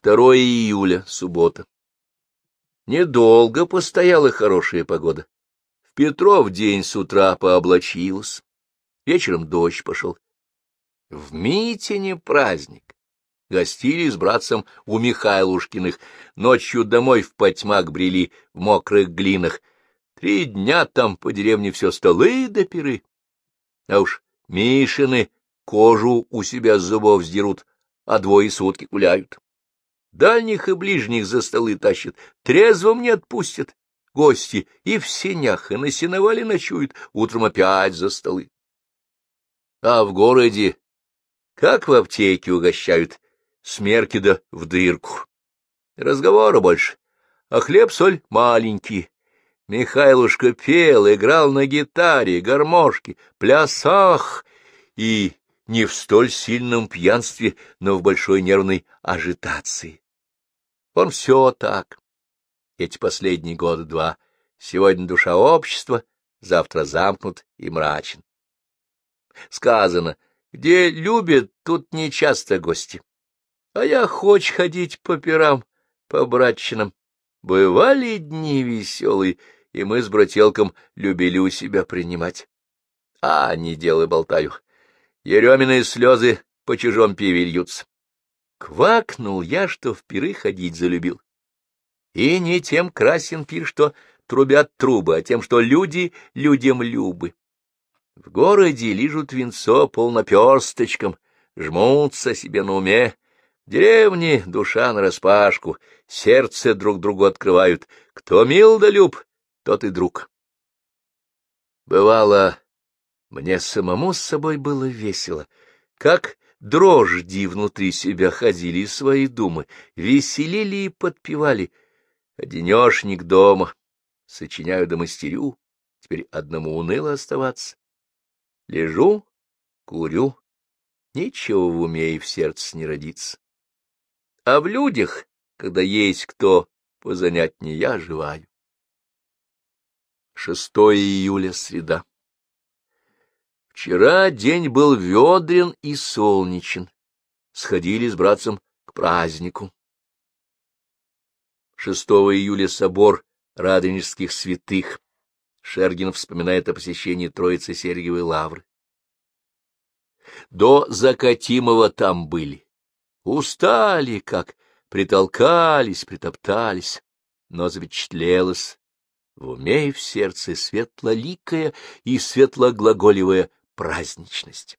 2 июля, суббота. Недолго постояла хорошая погода. В Петров день с утра пооблачилась. Вечером дождь пошел. В Митине праздник. Гостили с братцем у Михайлушкиных. Ночью домой в потьмак брели в мокрых глинах. Три дня там по деревне все столы да пиры. А уж Мишины кожу у себя с зубов сдерут, а двое сутки гуляют. Дальних и ближних за столы тащат, трезвым не отпустят. Гости и в сенях, и на сеновале ночуют, утром опять за столы. А в городе, как в аптеке угощают, смерки да в дырку. Разговора больше, а хлеб-соль маленький. Михайлушка пел, играл на гитаре, гармошке, плясах и не в столь сильном пьянстве, но в большой нервной ажитации. Он все так. Эти последние годы два. Сегодня душа общества, завтра замкнут и мрачен. Сказано, где любят, тут нечасто гости. А я хочь ходить по пирам, по братчинам. Бывали дни веселые, и мы с брателком любили у себя принимать. А, не делай болтаю. Ереминые слезы по чужом пиве льются. Квакнул я, что в пиры ходить залюбил. И не тем красен пир, что трубят трубы, а тем, что люди людям любы. В городе лижут венцо полноперсточком, жмутся себе на уме. В деревне душа нараспашку, сердце друг другу открывают. Кто мил да люб, тот и друг. Бывало, мне самому с собой было весело, как дрожди внутри себя ходили свои думы, веселили и подпевали. Одинешник дома, сочиняю да мастерю, теперь одному уныло оставаться. Лежу, курю, ничего в уме и в сердце не родится. А в людях, когда есть кто позанятнее, я живаю. 6 июля, среда. Вчера день был ведрен и солнечен. Сходили с братцем к празднику. 6 июля собор Радонежских святых. Шергин вспоминает о посещении Троицы Сергиевой Лавры. До Закатимова там были. Устали, как притолкались, притоптались, но запечатлелось в уме и в сердце светлоликая и светлоглаголевая праздничность.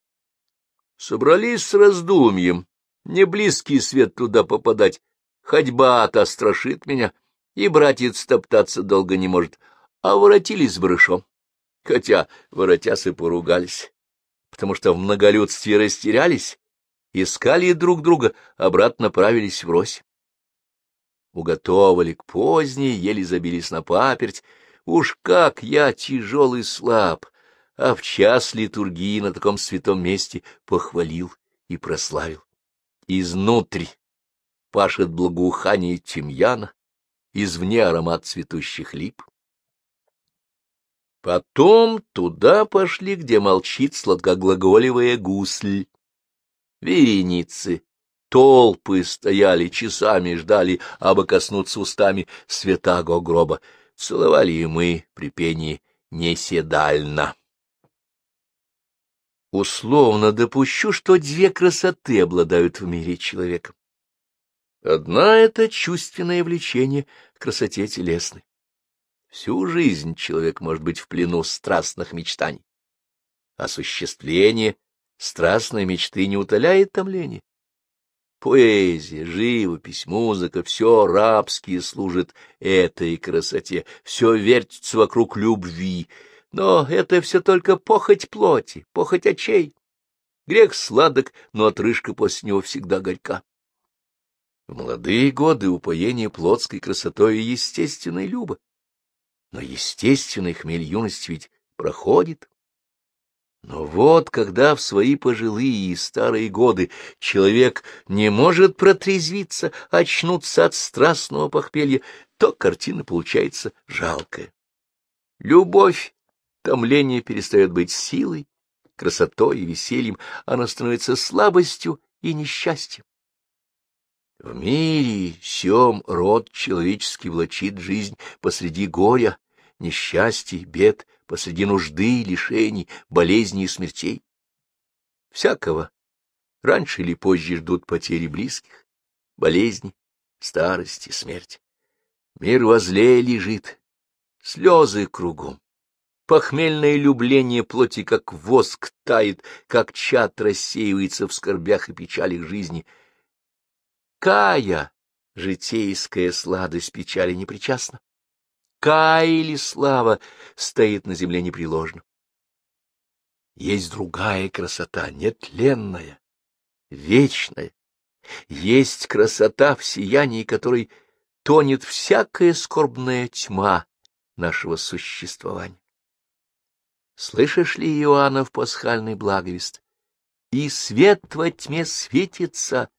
Собрались с раздумьем, не близкий свет туда попадать, ходьба-то страшит меня, и братец топтаться долго не может, а воротились с барышом. Хотя, воротясь и поругались, потому что в многолюдстве растерялись, искали друг друга, обратно правились врозь. Уготовали к поздней, еле забились на паперть. Уж как я тяжелый слаб, а в час литургии на таком святом месте похвалил и прославил. Изнутри пашет благоухание тимьяна, извне аромат цветущих лип. Потом туда пошли, где молчит сладкоглаголевая гусль. Вереницы, толпы стояли, часами ждали, абы коснуться устами святаго гроба. Целовали и мы при пении неседально. Условно допущу, что две красоты обладают в мире человека. Одна — это чувственное влечение к красоте телесной. Всю жизнь человек может быть в плену страстных мечтаний. Осуществление страстной мечты не утоляет томление. Поэзия, живопись, музыка — все рабские служит этой красоте, все вертится вокруг любви, но это все только похоть плоти, похоть очей. Грех сладок, но отрыжка после него всегда горька. В молодые годы упоение плотской красотой и естественной любо. Но естественный хмель юности ведь проходит. Но вот, когда в свои пожилые и старые годы человек не может протрезвиться, очнуться от страстного похмелья, то картина получается жалкая. Любовь Томление перестает быть силой, красотой и весельем, оно становится слабостью и несчастьем. В мире сем род человеческий влачит жизнь посреди горя, несчастий, бед, посреди нужды, лишений, болезней и смертей. Всякого раньше или позже ждут потери близких, болезни, старости, смерть. Мир возле лежит, слезы кругом. Похмельное любление плоти, как воск, тает, как чат рассеивается в скорбях и печалях жизни. Кая, житейская сладость печали непричастна. Кая или слава стоит на земле непреложно. Есть другая красота, нетленная, вечная. Есть красота, в сиянии которой тонет всякая скорбная тьма нашего существования. Слышишь ли, Иоаннов пасхальный благовест? И свет во тьме светится,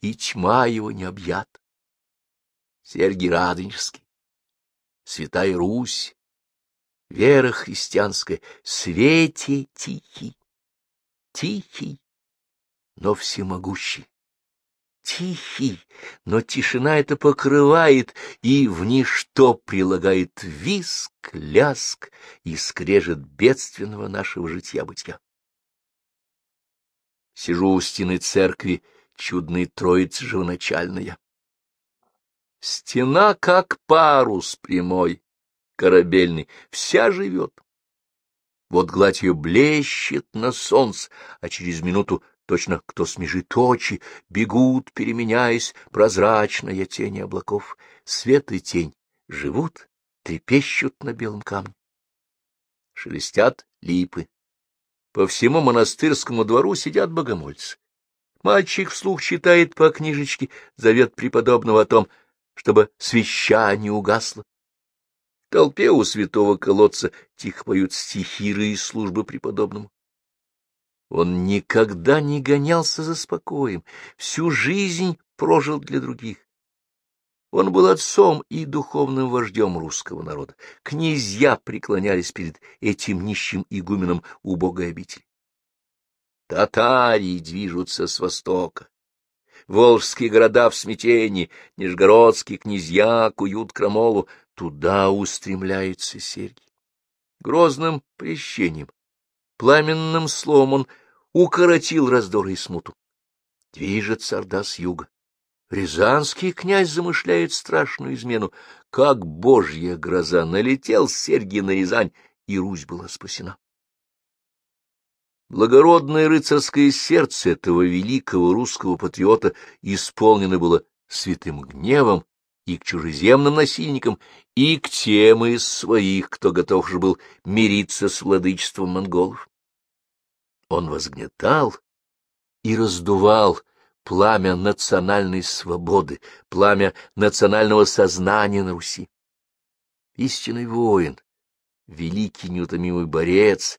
и тьма его не объят. Сергий Радонежский, Святая Русь, вера христианская, свете тихий, тихий, но всемогущий. Тихий, но тишина это покрывает и в ничто прилагает виск, ляск и скрежет бедственного нашего житья-бытия. Сижу у стены церкви, чудной троицы живоначальная. Стена, как парус прямой, корабельный, вся живет. Вот гладь ее блещет на солнце, а через минуту точно кто смежит очи, бегут, переменяясь, прозрачная тени облаков, свет и тень живут, трепещут на белом камне. Шелестят липы. По всему монастырскому двору сидят богомольцы. Мальчик вслух читает по книжечке завет преподобного о том, чтобы свеча не угасла. В толпе у святого колодца тихо поют стихиры из службы преподобному. Он никогда не гонялся за спокоем, всю жизнь прожил для других. Он был отцом и духовным вождем русского народа. Князья преклонялись перед этим нищим игуменом убогой обители. Татарии движутся с востока. Волжские города в смятении, Нижегородские князья куют крамолу. Туда устремляется Сергий. Грозным прещением, пламенным словом он укоротил раздоры и смуту. Движется орда с юга. Рязанский князь замышляет страшную измену. Как божья гроза налетел Сергий на Рязань, и Русь была спасена. Благородное рыцарское сердце этого великого русского патриота исполнено было святым гневом и к чужеземным насильникам, и к тем из своих, кто готов же был мириться с владычеством монголов. Он возгнетал и раздувал пламя национальной свободы, пламя национального сознания на Руси. Истинный воин, великий неутомимый борец,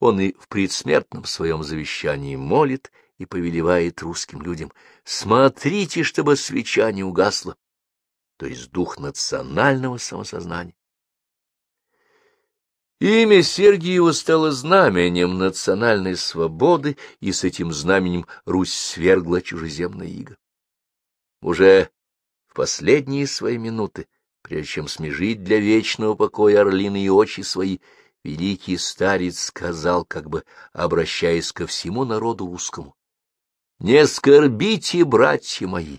он и в предсмертном своем завещании молит и повелевает русским людям «Смотрите, чтобы свеча не угасла», то есть дух национального самосознания. Имя Сергиева стало знаменем национальной свободы, и с этим знаменем Русь свергла чужеземное иго. Уже в последние свои минуты, прежде чем смежить для вечного покоя орлиные очи свои, великий старец сказал, как бы обращаясь ко всему народу русскому, «Не скорбите, братья мои,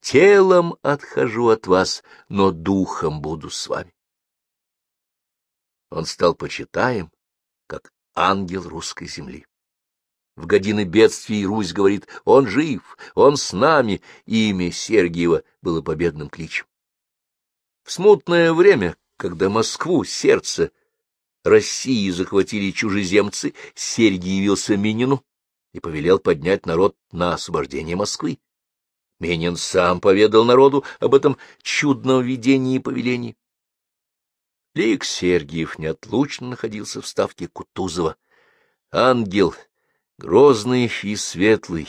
телом отхожу от вас, но духом буду с вами». Он стал почитаем, как ангел русской земли. В годины бедствий Русь говорит «Он жив, он с нами», имя Сергиева было победным кличем. В смутное время, когда Москву, сердце России захватили чужеземцы, Сергий явился Минину и повелел поднять народ на освобождение Москвы. Минин сам поведал народу об этом чудном видении и повелении. Лик Сергиев неотлучно находился в ставке Кутузова. Ангел, грозный и светлый,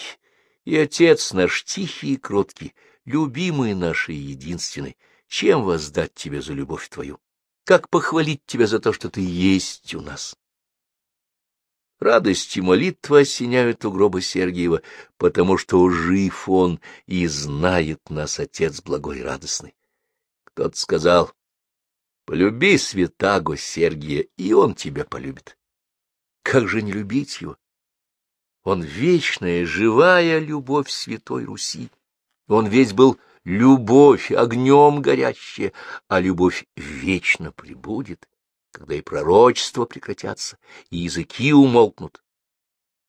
и отец наш тихий и кроткий, любимый наш и единственный, чем воздать тебе за любовь твою? Как похвалить тебя за то, что ты есть у нас? Радость и молитва осеняют у гроба Сергиева, потому что жив он и знает нас, Отец благой и радостный. Кто-то сказал, полюби святаго Сергия, и он тебя полюбит. Как же не любить его? Он вечная, живая любовь Святой Руси. Он весь был любовь, огнем горящая, а любовь вечно прибудет когда и пророчества прекратятся, и языки умолкнут,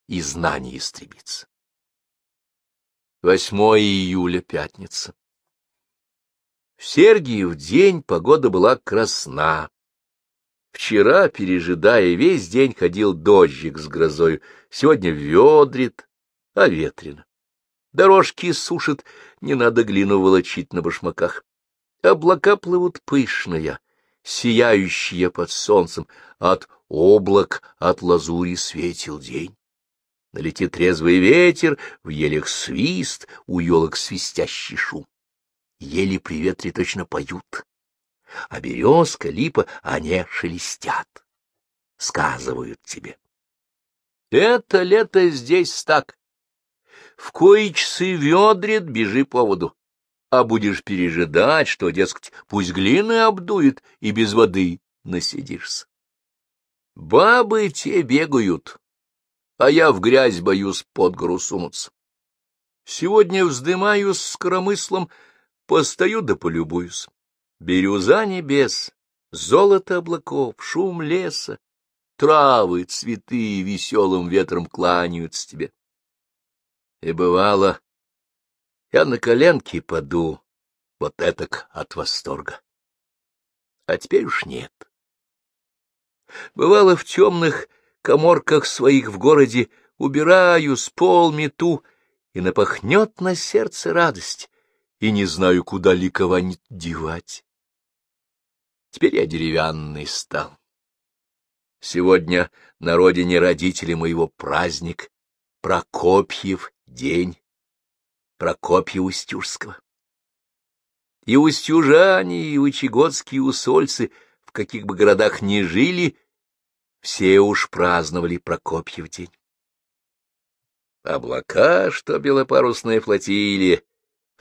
и знание истребится. 8 июля, пятница. В Сергиев день погода была красна. Вчера, пережидая, весь день ходил дождик с грозой, сегодня ведрит, а ветрено. Дорожки сушит, не надо глину волочить на башмаках. Облака плывут пышные, сияющие под солнцем, от облак, от лазури светил день. Налетит трезвый ветер, в елях свист, у елок свистящий шум. Ели при ветре точно поют, а березка, липа, они шелестят, сказывают тебе. Это лето здесь так. В кои часы ведрит, бежи по воду а будешь пережидать, что, дескать, пусть глины обдует, и без воды насидишься. Бабы те бегают, а я в грязь боюсь под гору сунуться. Сегодня вздымаюсь с коромыслом, постою да полюбуюсь. Бирюза небес, золото облаков, шум леса, травы, цветы веселым ветром кланяются тебе. И бывало, я на коленки паду, вот этак от восторга. А теперь уж нет. Бывало, в темных коморках своих в городе убираю, с пол мету, и напахнет на сердце радость, и не знаю, куда ликовать девать. Теперь я деревянный стал. Сегодня на родине родителей моего праздник, Прокопьев день. Прокопья Устюжского. И устюжане, и учегодские усольцы, в каких бы городах ни жили, все уж праздновали Прокопьев день. Облака, что белопарусная флотилия,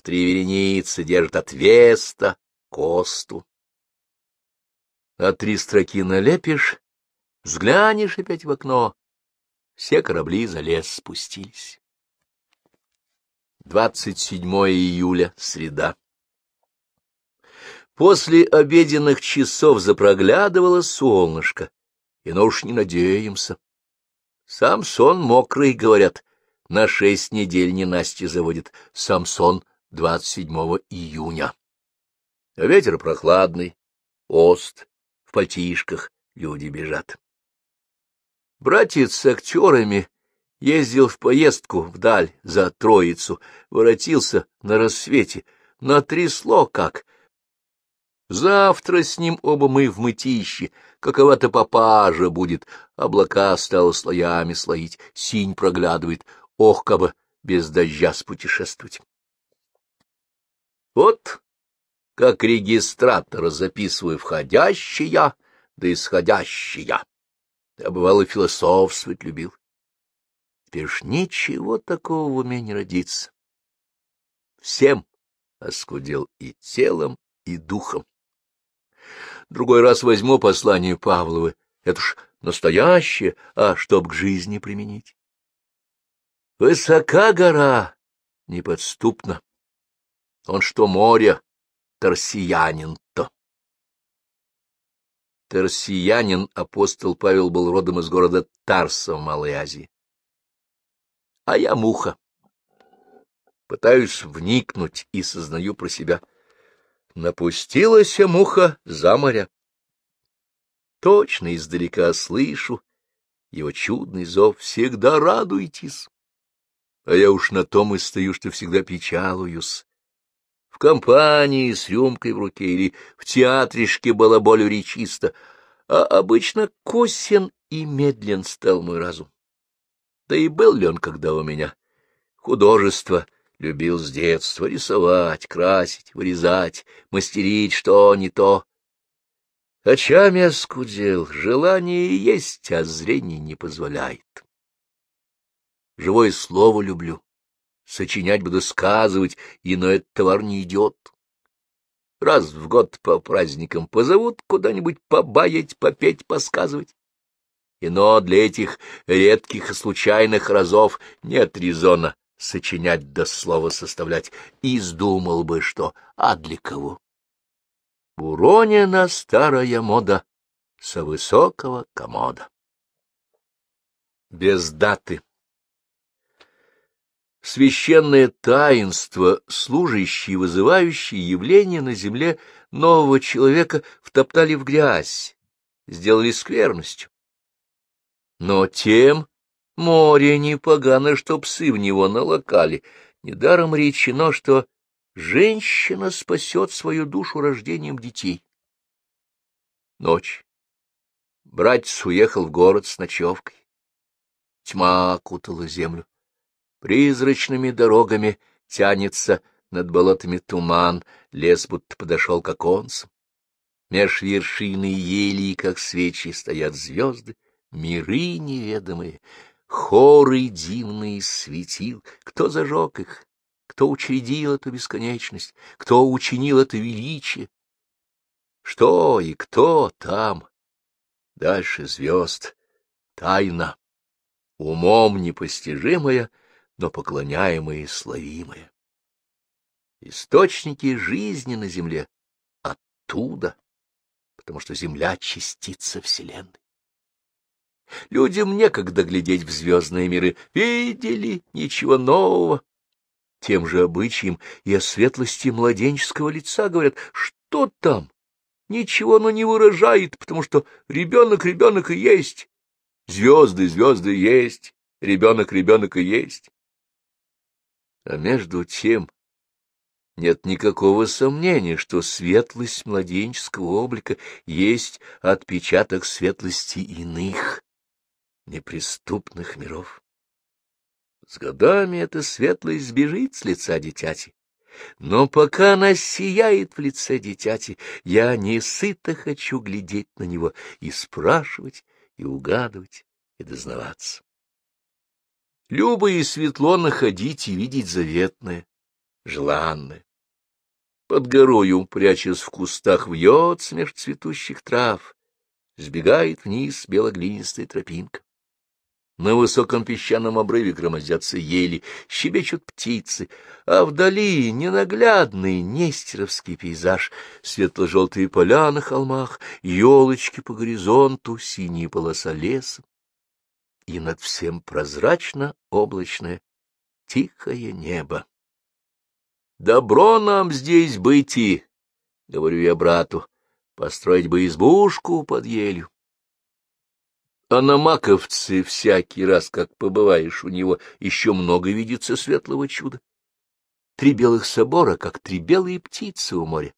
три вереницы держат от Веста, Косту. А три строки налепишь, взглянешь опять в окно, все корабли за лес спустились. 27 июля, среда. После обеденных часов запроглядывало солнышко, и но уж не надеемся. Сам сон мокрый, говорят, на шесть недель не Насти заводит. Самсон 27 июня. Ветер прохладный, ост, в пальтишках люди бежат. Братец с актерами Ездил в поездку вдаль за Троицу, воротился на рассвете, натрясло как. Завтра с ним оба мы в мытище, какова-то попажа будет, облака стало слоями слоить, синь проглядывает, ох, как бы без дождя спутешествовать. Вот как регистратор записываю входящая да исходящая. Я, бывало, философствовать любил. Теперь ж ничего такого в уме не родится. Всем оскудел и телом, и духом. Другой раз возьму послание Павловы. Это ж настоящее, а чтоб к жизни применить. Высока гора, неподступна. Он что море, торсиянин-то. Торсиянин апостол Павел был родом из города Тарса в Малой Азии а я муха. Пытаюсь вникнуть и сознаю про себя. Напустилась муха за моря. Точно издалека слышу его чудный зов «Всегда радуйтесь!» А я уж на том и стою, что всегда печалуюсь. Компании с рюмкой в руке или в театришке балаболю речисто, а обычно косен и медлен стал мой разум. Да и был ли он когда у меня? Художество любил с детства рисовать, красить, вырезать, мастерить что не то. Очами оскудел, желание есть, а зрение не позволяет. Живое слово люблю, сочинять буду сказывать, и но этот товар не идет. Раз в год по праздникам позовут куда-нибудь побаять, попеть, посказывать. И но для этих редких и случайных разов нет резона сочинять до слова составлять. Издумал бы, что, а для кого? Уронена старая мода со высокого комода. Без даты. Священное таинство, служащие и вызывающие явления на земле нового человека, втоптали в грязь, сделали скверностью. Но тем море не погано, что псы в него налокали. Недаром речено, что женщина спасет свою душу рождением детей. Ночь. Братец уехал в город с ночевкой. Тьма окутала землю. Призрачными дорогами тянется над болотами туман, лес будто подошел к оконцам. Меж вершины ели, как свечи, стоят звезды, миры неведомые, хоры дивные светил, кто зажег их, кто учредил эту бесконечность, кто учинил это величие. Что и кто там? Дальше звезд. Тайна, умом непостижимая, но поклоняемая и славимая. Источники жизни на земле оттуда, потому что земля — частица Вселенной. Людям некогда глядеть в звездные миры. Видели ничего нового. Тем же обычаем и о светлости младенческого лица говорят, что там? Ничего оно не выражает, потому что ребенок ребенок и есть. Звезды звезды есть, ребенок ребенок и есть. А между тем нет никакого сомнения, что светлость младенческого облика есть отпечаток светлости иных, неприступных миров. С годами эта светлость сбежит с лица дитяти, но пока она сияет в лице дитяти, я не сыто хочу глядеть на него и спрашивать, и угадывать, и дознаваться. Любо и светло находить и видеть заветное, желанное. Под горою, прячась в кустах, вьется меж цветущих трав, сбегает вниз белоглинистая тропинка. На высоком песчаном обрыве громоздятся ели, щебечут птицы, а вдали ненаглядный нестеровский пейзаж, светло-желтые поля на холмах, елочки по горизонту, синие полоса леса. И над всем прозрачно-облачное, тихое небо. Добро нам здесь быть и, — говорю я брату, — построить бы избушку под елью. А на Маковце всякий раз, как побываешь у него, еще много видится светлого чуда. Три белых собора, как три белые птицы у моря.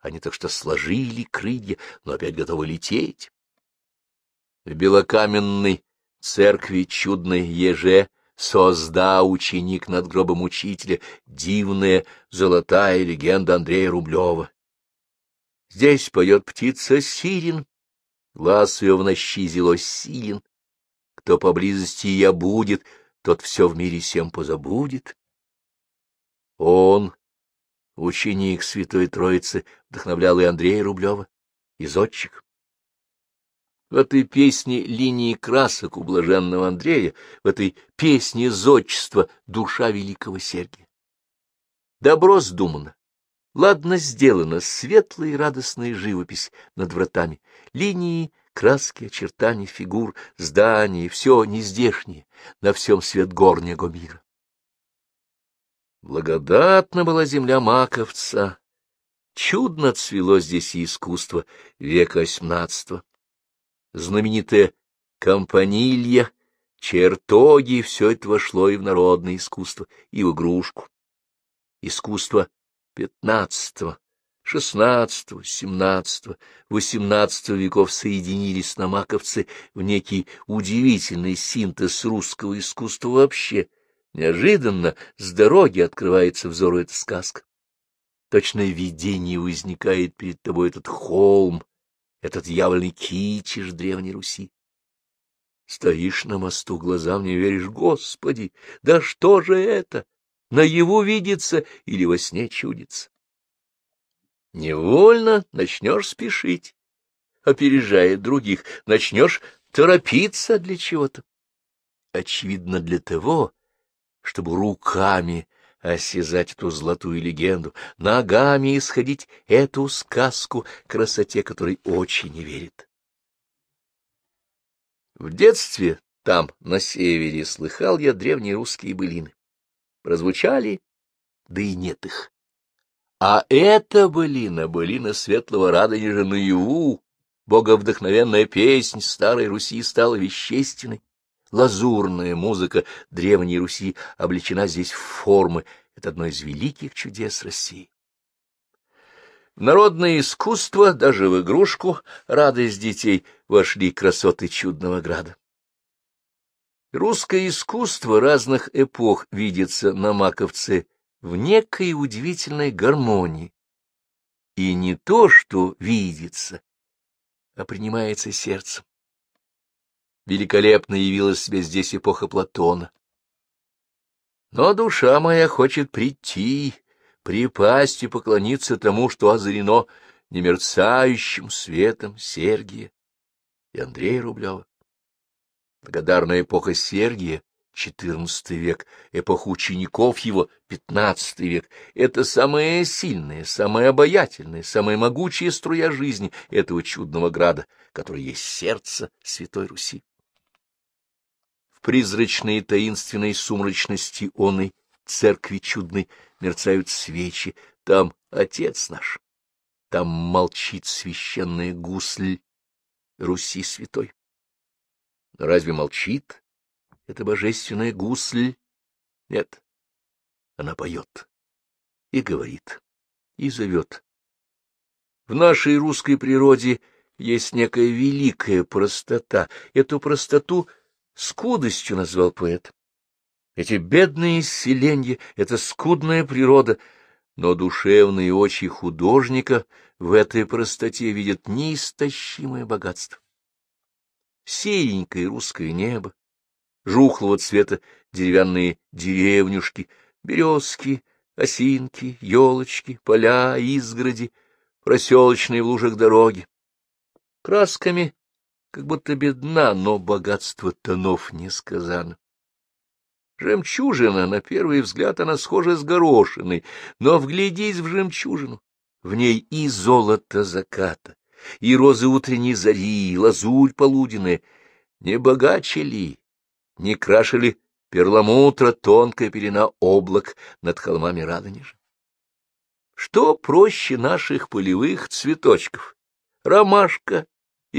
Они так что сложили крылья, но опять готовы лететь. В белокаменной церкви чудной еже созда ученик над гробом учителя дивная золотая легенда Андрея Рублева. Здесь поет птица Сирин, Глаз ее в нощи зело силен. Кто поблизости я будет, тот все в мире всем позабудет. Он, ученик Святой Троицы, вдохновлял и Андрея Рублева, и. В этой песне линии красок у блаженного Андрея, в этой песне зодчества душа великого Сергия. Добро сдумано, Ладно сделана светлая и радостная живопись над вратами, линии, краски, очертания фигур, здания, все нездешнее, на всем свет горнего мира. Благодатна была земля Маковца, чудно цвело здесь и искусство века XVIII. Знаменитая компанилья, чертоги — все это вошло и в народное искусство, и в игрушку. Искусство пятнадцатого, шестнадцатого, семнадцатого, восемнадцатого веков соединились на маковце в некий удивительный синтез русского искусства вообще. Неожиданно с дороги открывается взору эта сказка. Точное видение возникает перед тобой этот холм, этот дьявольный китиш Древней Руси. Стоишь на мосту, глазам не веришь, Господи, да что же это? Наяву видится или во сне чудится? Невольно начнешь спешить, опережая других, начнешь торопиться для чего-то. Очевидно, для того, чтобы руками осязать эту золотую легенду, ногами исходить эту сказку, красоте которой очень не верит. В детстве там, на севере, слыхал я древние русские былины. Прозвучали, да и нет их. А эта былина, былина светлого радонежа наяву, боговдохновенная песнь старой Руси стала вещественной. Лазурная музыка древней Руси облечена здесь в формы. Это одно из великих чудес России. Народное искусство, даже в игрушку, радость детей, вошли красоты чудного града. Русское искусство разных эпох видится на Маковце в некой удивительной гармонии. И не то, что видится, а принимается сердцем. Великолепно явилась себе здесь эпоха Платона. Но душа моя хочет прийти, припасть и поклониться тому, что озарено немерцающим светом Сергия и Андрея Рублева. Благодарная эпоха Сергия, XIV век, эпоха учеников его, XV век, это самая сильная, самая обаятельная, самая могучая струя жизни этого чудного града, который есть сердце Святой Руси. Призрачной и таинственной сумрачности оной церкви чудной мерцают свечи, там Отец наш, там молчит священная гусль Руси святой. Но разве молчит эта божественная гусль? Нет, она поет и говорит, и зовет. В нашей русской природе есть некая великая простота. Эту простоту скудостью назвал поэт. Эти бедные селенья, эта скудная природа, но душевные очи художника в этой простоте видят неистощимое богатство серенькое русское небо, жухлого цвета деревянные деревнюшки, березки, осинки, елочки, поля, изгороди, проселочные в лужах дороги. Красками как будто бедна, но богатство тонов несказано. Жемчужина, на первый взгляд, она схожа с горошиной, но вглядись в жемчужину, в ней и золото заката, и розы утренней зари, и лазурь полуденная, не богаче ли, не крашили перламутра тонкая пелена облак над холмами Радонежа? Что проще наших полевых цветочков? Ромашка,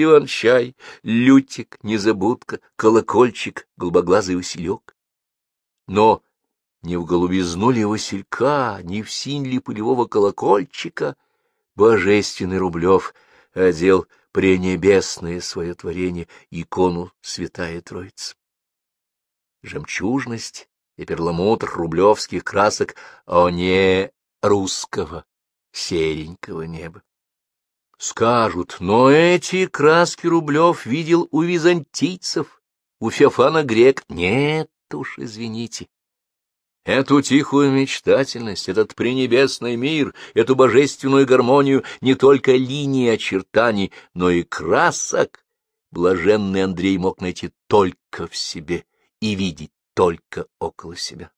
иван-чай, лютик, незабудка, колокольчик, голубоглазый василек. Но не в голубизну ли василька, не в синь ли полевого колокольчика божественный Рублев — одел пренебесное свое творение, икону Святая Троица. Жемчужность и перламутр рублевских красок, а не русского, серенького неба. Скажут, но эти краски Рублев видел у византийцев, у Феофана Грек. Нет уж, извините, Эту тихую мечтательность, этот пренебесный мир, эту божественную гармонию не только линии очертаний, но и красок блаженный Андрей мог найти только в себе и видеть только около себя.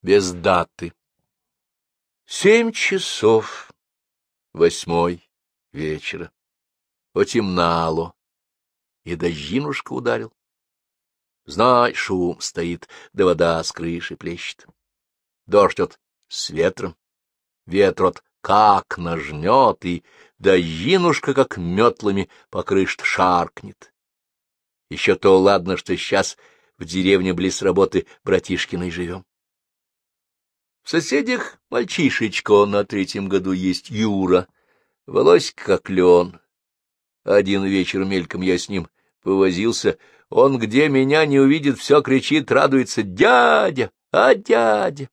Без даты. Семь часов восьмой вечера. Потемнало, и дождинушка ударил. Знай, шум стоит, да вода с крыши плещет. Дождь от с ветром, ветр от как нажнет, и дождинушка как метлами по крыше шаркнет. Еще то ладно, что сейчас в деревне близ работы братишкиной живем. В соседях мальчишечко на третьем году есть Юра, волоська как лен. Один вечер мельком я с ним повозился, он, где меня не увидит, все кричит, радуется «Дядя! А дядя!»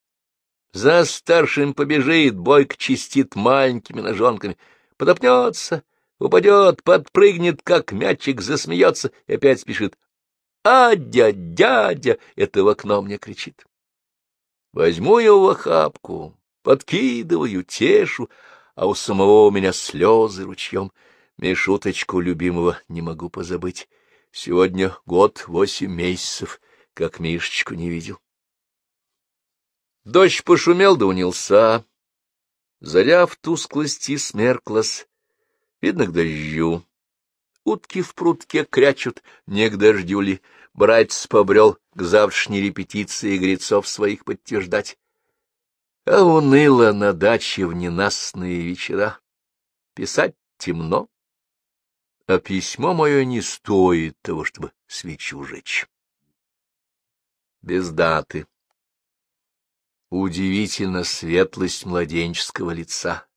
За старшим побежит, бойко чистит маленькими ножонками. подопнется, упадет, подпрыгнет, как мячик, засмеется и опять спешит. «А, дядя, дядя!» — это в окно мне кричит. Возьму его в охапку, подкидываю, тешу, а у самого у меня слезы ручьем. Мишуточку любимого не могу позабыть. Сегодня год восемь месяцев, как Мишечку не видел. Дождь пошумел да унялся. Заря в тусклости смерклась. Видно к дождю. Утки в прутке крячут, не к дождю ли. Братец побрел к завтрашней репетиции грецов своих подтверждать. А уныло на даче в ненастные вечера. Писать темно, а письмо мое не стоит того, чтобы свечу жечь. Без даты. Удивительно светлость младенческого лица.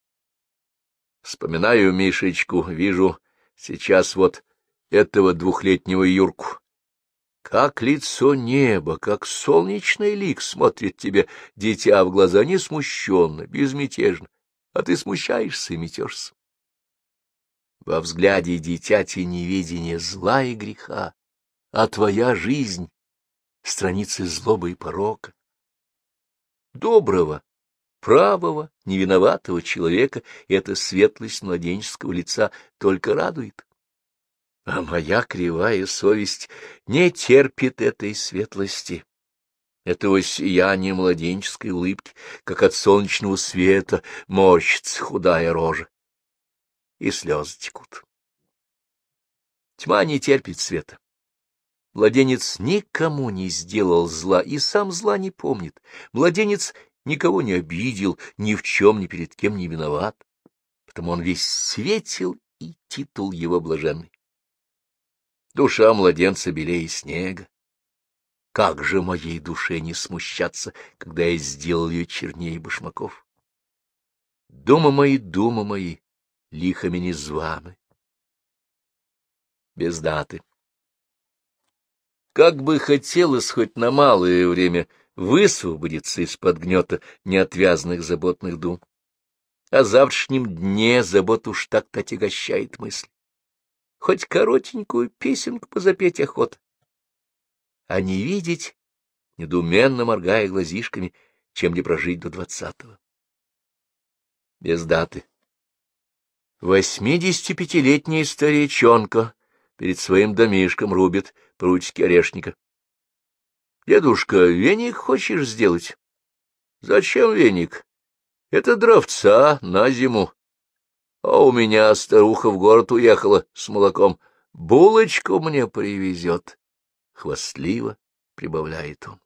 Вспоминаю Мишечку, вижу сейчас вот этого двухлетнего Юрку. Как лицо неба, как солнечный лик смотрит тебе, дитя, в глаза не смущенно, безмятежно, а ты смущаешься и метешься. Во взгляде дитяти неведение зла и греха, а твоя жизнь — страницы злобы и порока. Доброго, правого, невиноватого человека эта светлость младенческого лица только радует. А моя кривая совесть не терпит этой светлости, этого сияния младенческой улыбки, как от солнечного света морщится худая рожа и слезы текут. Тьма не терпит света. Младенец никому не сделал зла и сам зла не помнит. Младенец никого не обидел, ни в чем ни перед кем не виноват, потому он весь светил и титул его блаженный. Душа младенца белее снега. Как же моей душе не смущаться, когда я сделал ее чернее башмаков? Дома мои, дома мои, лихами не званы. Без даты. Как бы хотелось хоть на малое время высвободиться из-под гнета неотвязных заботных дум. О завтрашнем дне забот уж так-то отягощает мысль. Хоть коротенькую песенку позапеть охота. А не видеть, недуменно моргая глазишками, чем ли прожить до двадцатого. Без даты. Восьмидесятипятилетняя старичонка перед своим домишком рубит прутики орешника. — Дедушка, веник хочешь сделать? — Зачем веник? — Это дровца на зиму. А у меня старуха в город уехала с молоком. Булочку мне привезет. Хвастливо прибавляет он.